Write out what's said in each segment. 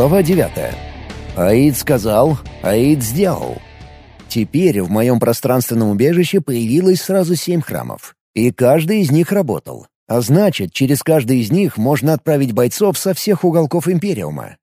Глава 9. Аид сказал, Аид сделал. Теперь в моем пространственном убежище появилось сразу семь храмов. И каждый из них работал. А значит, через каждый из них можно отправить бойцов со всех уголков Империума.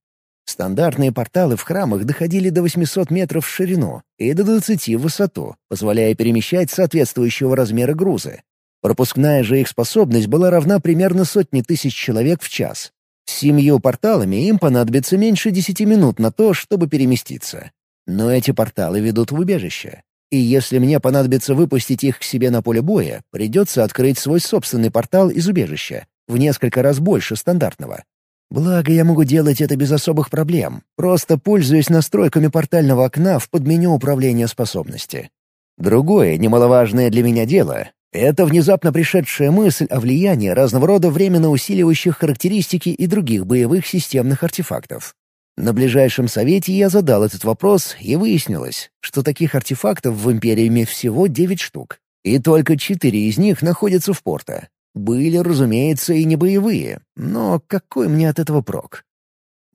Стандартные порталы в храмах доходили до 800 метров в ширину и до 20 в высоту, позволяя перемещать соответствующего размера грузы. Пропускная же их способность была равна примерно сотне тысяч человек в час. С семью порталами им понадобится меньше десяти минут на то, чтобы переместиться. Но эти порталы ведут в убежище. И если мне понадобится выпустить их к себе на поле боя, придется открыть свой собственный портал из убежища, в несколько раз больше стандартного. Благо, я могу делать это без особых проблем, просто пользуясь настройками портального окна в подменю управления способности. Другое, немаловажное для меня дело — это внезапно пришедшая мысль о влиянии разного рода временно усиливающих характеристики и других боевых системных артефактов. На ближайшем совете я задал этот вопрос, и выяснилось, что таких артефактов в Империуме всего девять штук, и только четыре из них находятся в порта. Были, разумеется, и не боевые, но какой мне от этого прок?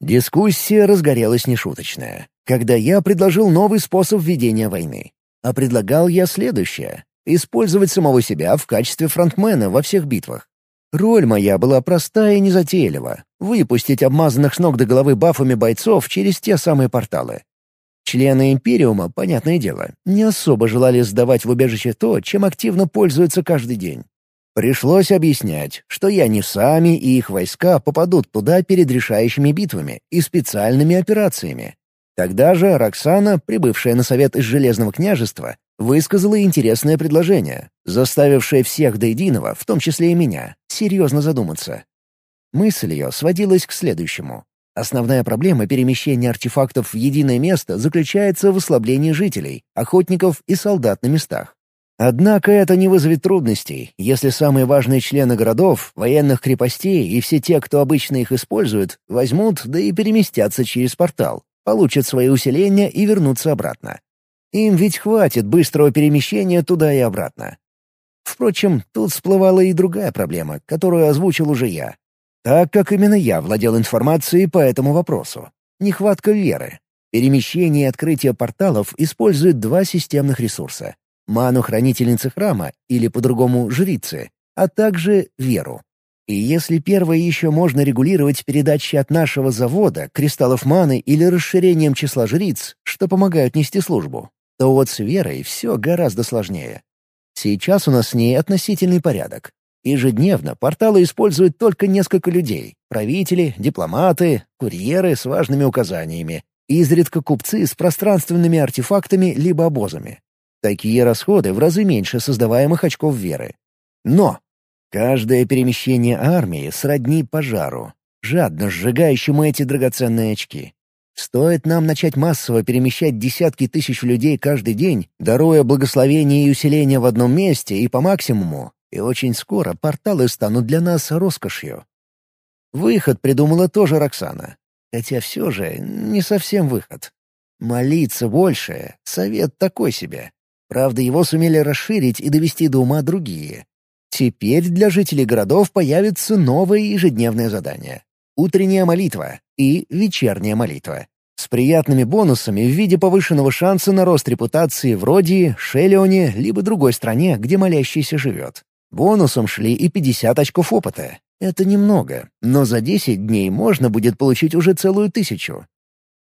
Дискуссия разгорелась нешуточная, когда я предложил новый способ ведения войны. А предлагал я следующее — использовать самого себя в качестве фронтмена во всех битвах. Роль моя была простая и незатейлива — выпустить обмазанных с ног до головы бафами бойцов через те самые порталы. Члены Империума, понятное дело, не особо желали сдавать в убежище то, чем активно пользуются каждый день. Пришлось объяснять, что я не сами и их войска попадут туда перед решающими битвами и специальными операциями. Тогда же Роксана, прибывшая на совет из Железного княжества, высказала интересное предложение, заставившее всех до единого, в том числе и меня, серьезно задуматься. Мысль ее сводилась к следующему. Основная проблема перемещения артефактов в единое место заключается в ослаблении жителей, охотников и солдат на местах. Однако это не вызовет трудностей, если самые важные члены городов, военных крепостей и все те, кто обычно их использует, возьмут, да и переместятся через портал, получат свои усиления и вернутся обратно. Им ведь хватит быстрого перемещения туда и обратно. Впрочем, тут всплывала и другая проблема, которую озвучил уже я. Так как именно я владел информацией по этому вопросу. Нехватка веры. Перемещение и открытие порталов используют два системных ресурса ману хранительницы храма, или по-другому жрицы, а также веру. И если первое еще можно регулировать передачей от нашего завода кристаллов маны или расширением числа жриц, что помогают нести службу, то вот с верой все гораздо сложнее. Сейчас у нас с ней относительный порядок. Ежедневно порталы используют только несколько людей — правители, дипломаты, курьеры с важными указаниями, изредка купцы с пространственными артефактами либо обозами. Такие расходы в разы меньше создаваемых очков веры. Но каждое перемещение армии сродни пожару, жадно сжигающему эти драгоценные очки. Стоит нам начать массово перемещать десятки тысяч людей каждый день, даруя благословение и усиление в одном месте и по максимуму, и очень скоро порталы станут для нас роскошью. Выход придумала тоже Роксана. Хотя все же не совсем выход. Молиться больше — совет такой себе. Правда, его сумели расширить и довести до ума другие. Теперь для жителей городов появится новое ежедневное задание — утренняя молитва и вечерняя молитва. С приятными бонусами в виде повышенного шанса на рост репутации в Родии, Шелионе либо другой стране, где молящийся живет. Бонусом шли и 50 очков опыта. Это немного, но за 10 дней можно будет получить уже целую тысячу.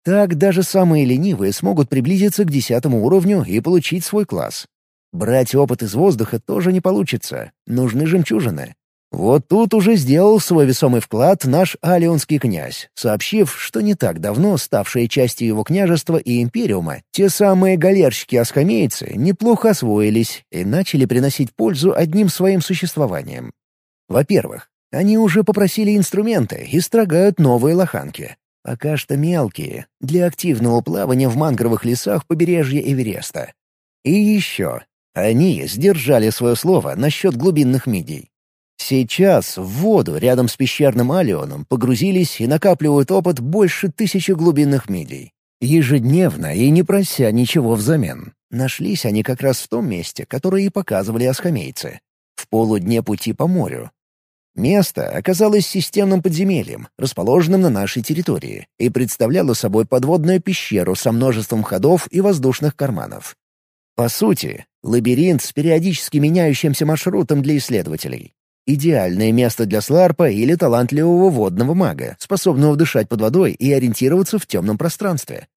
Так даже самые ленивые смогут приблизиться к десятому уровню и получить свой класс. Брать опыт из воздуха тоже не получится. Нужны жемчужины. Вот тут уже сделал свой весомый вклад наш алионский князь, сообщив, что не так давно ставшие частью его княжества и империума, те самые галерщики-аскамейцы неплохо освоились и начали приносить пользу одним своим существованием. Во-первых, они уже попросили инструменты и строгают новые лоханки. Пока что мелкие, для активного плавания в мангровых лесах побережья Эвереста. И еще. Они сдержали свое слово насчет глубинных мидий. Сейчас в воду рядом с пещерным алионом погрузились и накапливают опыт больше тысячи глубинных мидий. Ежедневно и не прося ничего взамен. Нашлись они как раз в том месте, которое и показывали асхамейцы. В полудне пути по морю. Место оказалось системным подземельем, расположенным на нашей территории, и представляло собой подводную пещеру со множеством ходов и воздушных карманов. По сути, лабиринт с периодически меняющимся маршрутом для исследователей. Идеальное место для сларпа или талантливого водного мага, способного дышать под водой и ориентироваться в темном пространстве.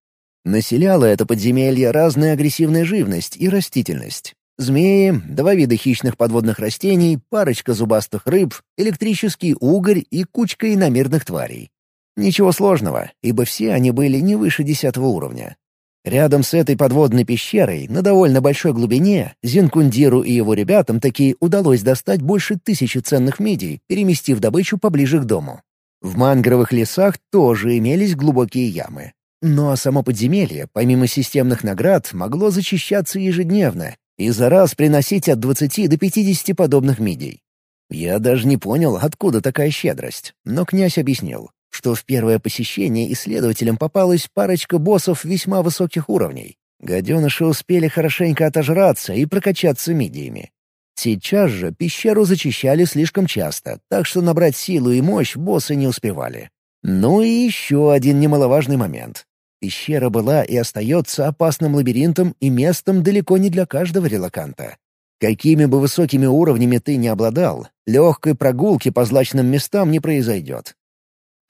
Населяла это подземелье разная агрессивная живность и растительность. Змеи, два вида хищных подводных растений, парочка зубастых рыб, электрический угорь и кучка иномерных тварей. Ничего сложного, ибо все они были не выше десятого уровня. Рядом с этой подводной пещерой, на довольно большой глубине, Зинкундиру и его ребятам таки удалось достать больше тысячи ценных мидий, переместив добычу поближе к дому. В мангровых лесах тоже имелись глубокие ямы. Но само подземелье, помимо системных наград, могло зачищаться ежедневно, и за раз приносить от 20 до 50 подобных мидий. Я даже не понял, откуда такая щедрость, но князь объяснил, что в первое посещение исследователям попалась парочка боссов весьма высоких уровней. Гаденыши успели хорошенько отожраться и прокачаться мидиями. Сейчас же пещеру зачищали слишком часто, так что набрать силу и мощь боссы не успевали. Ну и еще один немаловажный момент. Пещера была и остается опасным лабиринтом и местом далеко не для каждого релаканта. Какими бы высокими уровнями ты ни обладал, легкой прогулки по злачным местам не произойдет.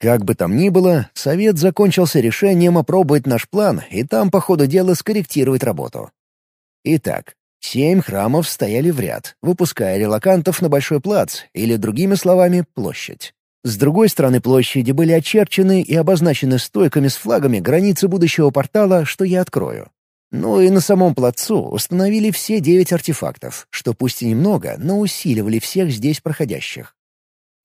Как бы там ни было, совет закончился решением опробовать наш план и там по ходу дела скорректировать работу. Итак, семь храмов стояли в ряд, выпуская релакантов на большой плац, или, другими словами, площадь. С другой стороны площади были очерчены и обозначены стойками с флагами границы будущего портала, что я открою. Ну и на самом плацу установили все девять артефактов, что пусть и немного, но усиливали всех здесь проходящих.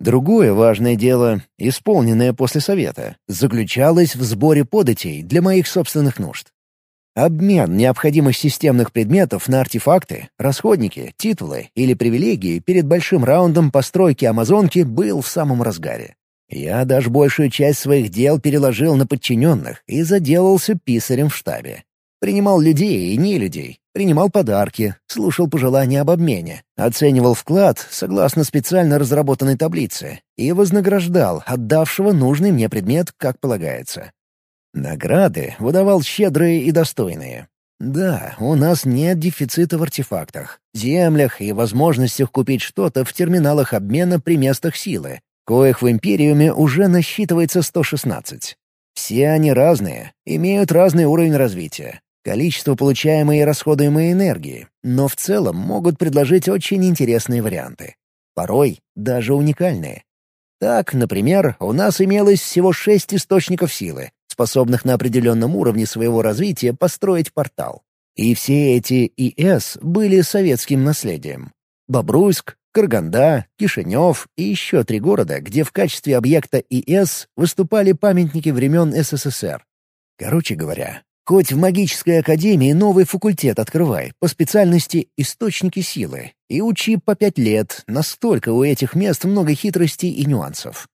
Другое важное дело, исполненное после совета, заключалось в сборе податей для моих собственных нужд. Обмен необходимых системных предметов на артефакты, расходники, титулы или привилегии перед большим раундом постройки Амазонки был в самом разгаре. Я даже большую часть своих дел переложил на подчиненных и заделался писарем в штабе. Принимал людей и не людей, принимал подарки, слушал пожелания об обмене, оценивал вклад согласно специально разработанной таблице и вознаграждал отдавшего нужный мне предмет, как полагается. Награды выдавал щедрые и достойные. Да, у нас нет дефицита в артефактах, землях и возможностях купить что-то в терминалах обмена при местах силы, коих в Империуме уже насчитывается 116. Все они разные, имеют разный уровень развития, количество получаемой и расходуемой энергии, но в целом могут предложить очень интересные варианты. Порой даже уникальные. Так, например, у нас имелось всего шесть источников силы, способных на определенном уровне своего развития построить портал. И все эти ИС были советским наследием. Бобруйск, Карганда, Кишинев и еще три города, где в качестве объекта ИС выступали памятники времен СССР. Короче говоря, хоть в магической академии новый факультет открывай по специальности «Источники силы» и учи по пять лет, настолько у этих мест много хитростей и нюансов.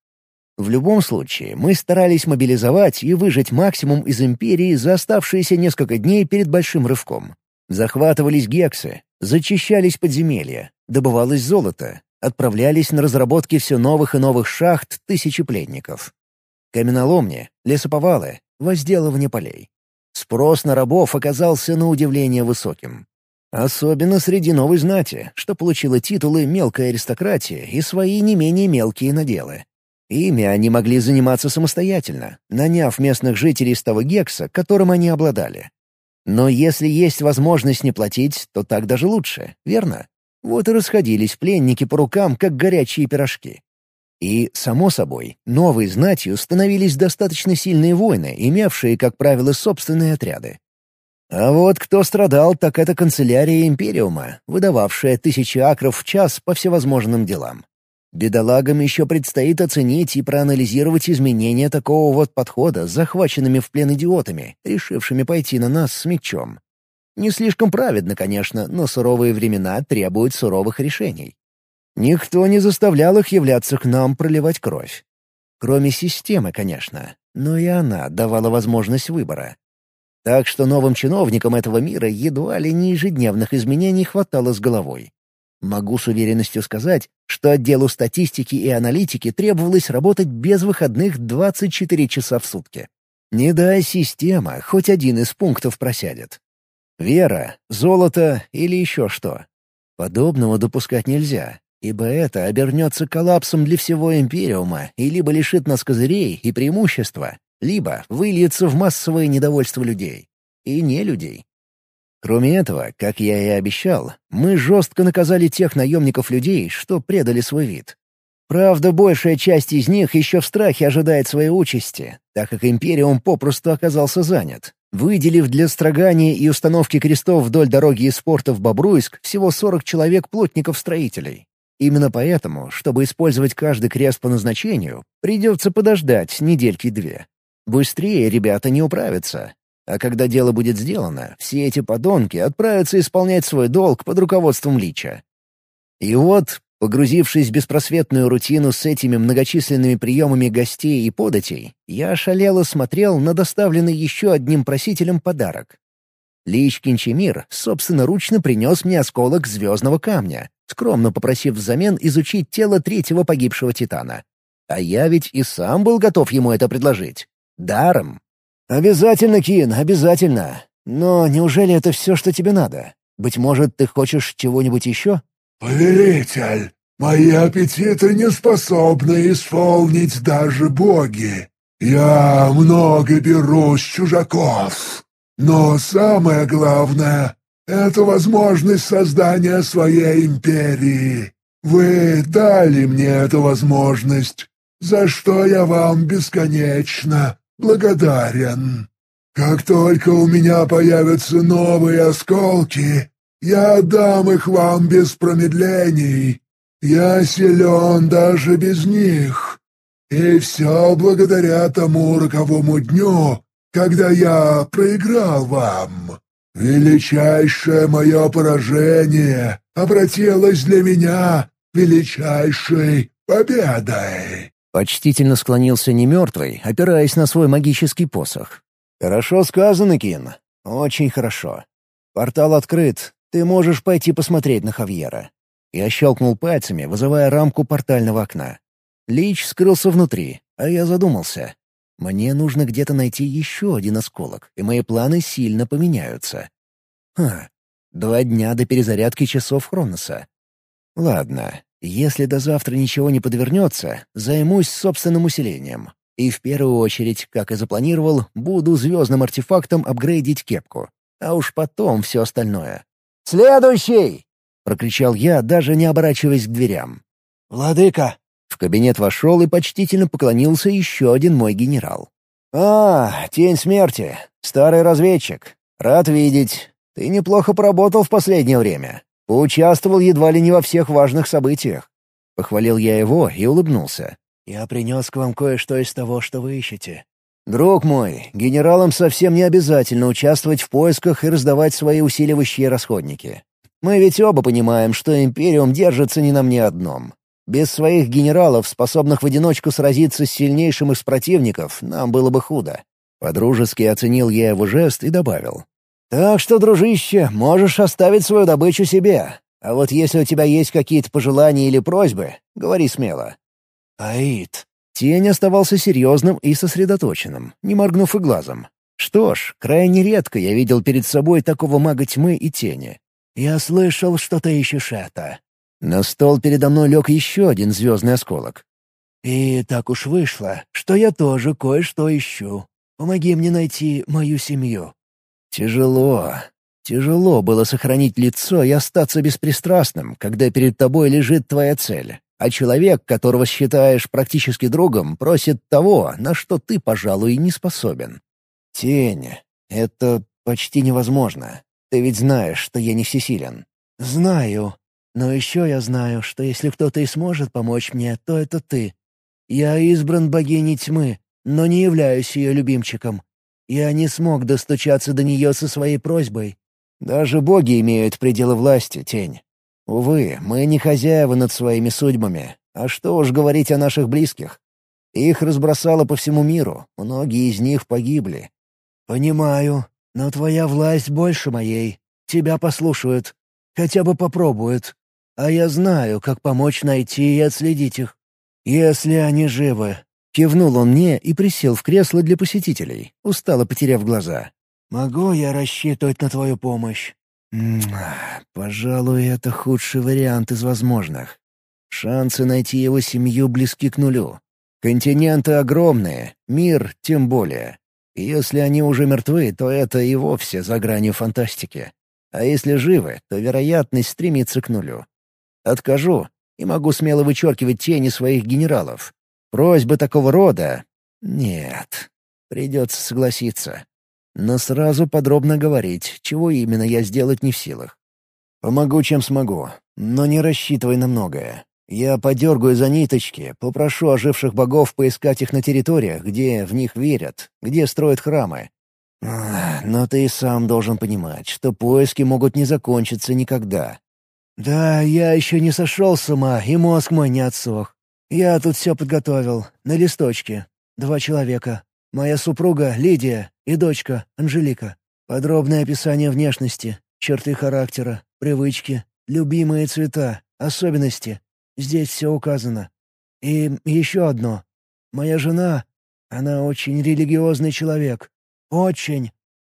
В любом случае, мы старались мобилизовать и выжать максимум из Империи за оставшиеся несколько дней перед большим рывком. Захватывались гексы, зачищались подземелья, добывалось золото, отправлялись на разработки все новых и новых шахт тысячи пленников. Каменоломни, лесоповалы, возделывание полей. Спрос на рабов оказался на удивление высоким. Особенно среди новой знати, что получила титулы мелкой аристократии и свои не менее мелкие наделы. Ими они могли заниматься самостоятельно, наняв местных жителей с того гекса, которым они обладали. Но если есть возможность не платить, то так даже лучше, верно? Вот и расходились пленники по рукам, как горячие пирожки. И, само собой, новой знатью становились достаточно сильные воины, имевшие, как правило, собственные отряды. А вот кто страдал, так это канцелярия Империума, выдававшая тысячи акров в час по всевозможным делам. Бедолагам еще предстоит оценить и проанализировать изменения такого вот подхода с захваченными в плен идиотами, решившими пойти на нас с мечом. Не слишком праведно, конечно, но суровые времена требуют суровых решений. Никто не заставлял их являться к нам проливать кровь. Кроме системы, конечно, но и она давала возможность выбора. Так что новым чиновникам этого мира едва ли не ежедневных изменений хватало с головой. Могу с уверенностью сказать, что отделу статистики и аналитики требовалось работать без выходных 24 часа в сутки. Не дай система, хоть один из пунктов просядет. Вера, золото или еще что. Подобного допускать нельзя, ибо это обернется коллапсом для всего Империума и либо лишит нас козырей и преимущества, либо выльется в массовое недовольство людей. И не людей. Кроме этого, как я и обещал, мы жестко наказали тех наемников-людей, что предали свой вид. Правда, большая часть из них еще в страхе ожидает своей участи, так как Империум попросту оказался занят, выделив для строгания и установки крестов вдоль дороги из порта в Бобруйск всего 40 человек плотников-строителей. Именно поэтому, чтобы использовать каждый крест по назначению, придется подождать недельки-две. Быстрее ребята не управятся, а когда дело будет сделано, все эти подонки отправятся исполнять свой долг под руководством Лича. И вот, погрузившись в беспросветную рутину с этими многочисленными приемами гостей и податей, я ошалело смотрел на доставленный еще одним просителем подарок. Лич Кинчемир собственноручно принес мне осколок звездного камня, скромно попросив взамен изучить тело третьего погибшего Титана. А я ведь и сам был готов ему это предложить. Даром. «Обязательно, Кин, обязательно. Но неужели это все, что тебе надо? Быть может, ты хочешь чего-нибудь еще?» «Повелитель, мои аппетиты не способны исполнить даже боги. Я много беру с чужаков. Но самое главное — это возможность создания своей империи. Вы дали мне эту возможность, за что я вам бесконечно благодарен. Как только у меня появятся новые осколки, я отдам их вам без промедлений. Я силен даже без них. И все благодаря тому роковому дню, когда я проиграл вам. Величайшее мое поражение обратилось для меня величайшей победой. Почтительно склонился немертвый, опираясь на свой магический посох. «Хорошо сказано, Кин. Очень хорошо. Портал открыт. Ты можешь пойти посмотреть на Хавьера». Я щелкнул пальцами, вызывая рамку портального окна. Лич скрылся внутри, а я задумался. Мне нужно где-то найти еще один осколок, и мои планы сильно поменяются. Ха, два дня до перезарядки часов Хроноса. Ладно, если до завтра ничего не подвернется, займусь собственным усилением. И в первую очередь, как и запланировал, буду звездным артефактом апгрейдить кепку. А уж потом все остальное. «Следующий!» — прокричал я, даже не оборачиваясь к дверям. «Владыка!» Кабинет вошел и почтительно поклонился еще один мой генерал. «А, тень смерти. Старый разведчик. Рад видеть. Ты неплохо поработал в последнее время. Поучаствовал едва ли не во всех важных событиях. Похвалил я его и улыбнулся. «Я принес к вам кое-что из того, что вы ищете». «Друг мой, генералам совсем не обязательно участвовать в поисках и раздавать свои усиливающие расходники. Мы ведь оба понимаем, что Империум держится не на мне одном. Без своих генералов, способных в одиночку сразиться с сильнейшим из противников, нам было бы худо». Подружески оценил я его жест и добавил. Так что, дружище, можешь оставить свою добычу себе. А вот если у тебя есть какие-то пожелания или просьбы, говори смело». «Аид». Тень оставался серьезным и сосредоточенным, не моргнув и глазом. Что ж, крайне редко я видел перед собой такого мага тьмы и тени. «Я слышал, что ты ищешь это». На стол передо мной лег еще один звездный осколок. «И так уж вышло, что я тоже кое-что ищу. Помоги мне найти мою семью». Тяжело. Тяжело было сохранить лицо и остаться беспристрастным, когда перед тобой лежит твоя цель. А человек, которого считаешь практически другом, просит того, на что ты, пожалуй, не способен. Тень. Это почти невозможно. Ты ведь знаешь, что я не всесилен. Знаю. Но еще я знаю, что если кто-то и сможет помочь мне, то это ты. Я избран богиней тьмы, но не являюсь ее любимчиком. Я не смог достучаться до нее со своей просьбой. Даже боги имеют пределы власти, тень. Увы, мы не хозяева над своими судьбами. А что уж говорить о наших близких. Их разбросало по всему миру, многие из них погибли. «Понимаю, но твоя власть больше моей. Тебя послушают. Хотя бы попробуют. А я знаю, как помочь найти и отследить их. Если они живы». Кивнул он мне и присел в кресло для посетителей, устало потеряв глаза. «Могу я рассчитывать на твою помощь?» «Пожалуй, это худший вариант из возможных. Шансы найти его семью близки к нулю. Континенты огромные, мир тем более. Если они уже мертвы, то это и вовсе за гранью фантастики. А если живы, то вероятность стремится к нулю. Откажу, и могу смело вычеркивать тени своих генералов. Просьбы такого рода? Нет. Придется согласиться. Но сразу подробно говорить, чего именно я сделать не в силах. Помогу, чем смогу, но не рассчитывай на многое. Я подергаю за ниточки, попрошу оживших богов поискать их на территориях, где в них верят, где строят храмы. Но ты сам должен понимать, что поиски могут не закончиться никогда. Да, я еще не сошел с ума, и мозг мой не отсох. Я тут все подготовил, на листочке. Два человека. Моя супруга Лидия и дочка Анжелика. Подробное описание внешности, черты характера, привычки, любимые цвета, особенности, Здесь все указано. И еще одно. Моя жена, она очень религиозный человек. Очень.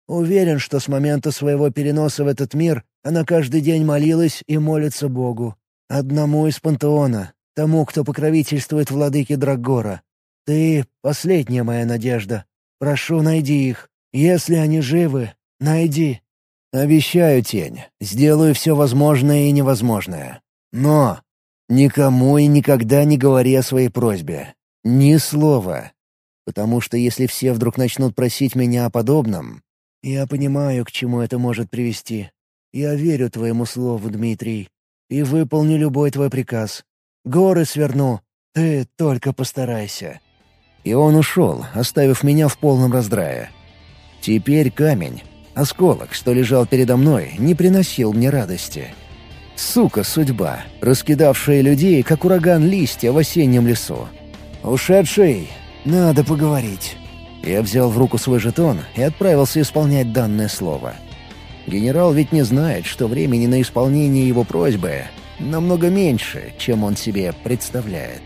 Уверен, что с момента своего переноса в этот мир она каждый день молилась и молится Богу. Одному из пантеона, тому, кто покровительствует владыке Драгора. Ты — последняя моя надежда. Прошу, найди их. Если они живы, найди. Обещаю, Тень, сделаю все возможное и невозможное. Но Никому и никогда не говори о своей просьбе. Ни слова. Потому что если все вдруг начнут просить меня о подобном... Я понимаю, к чему это может привести. Я верю твоему слову, Дмитрий, и выполню любой твой приказ. Горы сверну. Ты только постарайся». И он ушел, оставив меня в полном раздрае. Теперь камень, осколок, что лежал передо мной, не приносил мне радости. Сука, судьба, раскидавшая людей, как ураган листья в осеннем лесу. «Ушедший! Надо поговорить!» Я взял в руку свой жетон и отправился исполнять данное слово. Генерал ведь не знает, что времени на исполнение его просьбы намного меньше, чем он себе представляет.